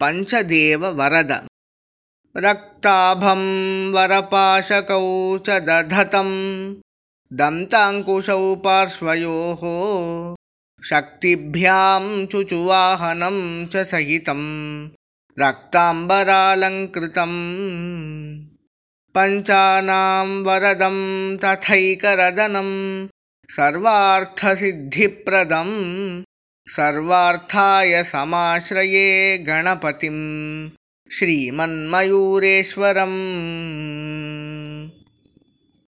पञ्चदेववरद। रक्ताभं वरपाशकौ च दधतं दन्ताङ्कुशौ पार्श्वयोः। शक्तिभ्यां चुचुवाहनं च सहितं। रक्ताम्बरालङ्कृतम् पञ्चानां वरदं तथैकरदनं। सर्वार्थसिद्धिप्रदं सर्वार्थाय समाश्रये गणपतिं श्रीमन्मयूरेश्वरम्